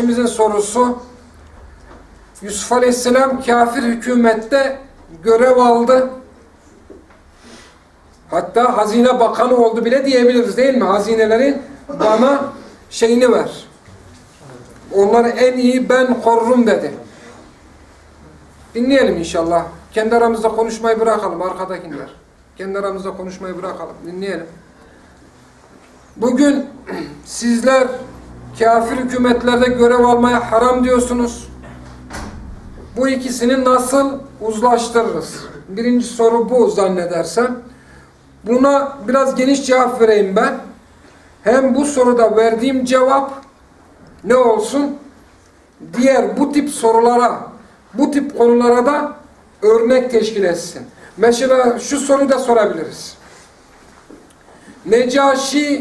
kardeşimizin sorusu Yusuf Aleyhisselam kafir hükümette görev aldı. Hatta hazine bakanı oldu bile diyebiliriz değil mi? Hazinelerin bana şeyini ver. Onları en iyi ben korurum dedi. Dinleyelim inşallah. Kendi aramızda konuşmayı bırakalım arkadakiler. Kendi aramızda konuşmayı bırakalım. Dinleyelim. Bugün sizler kafir hükümetlerde görev almaya haram diyorsunuz. Bu ikisini nasıl uzlaştırırız? Birinci soru bu zannedersem. Buna biraz geniş cevap vereyim ben. Hem bu soruda verdiğim cevap ne olsun? Diğer bu tip sorulara, bu tip konulara da örnek teşkil etsin. Mesela şu soruyu da sorabiliriz. Necaşi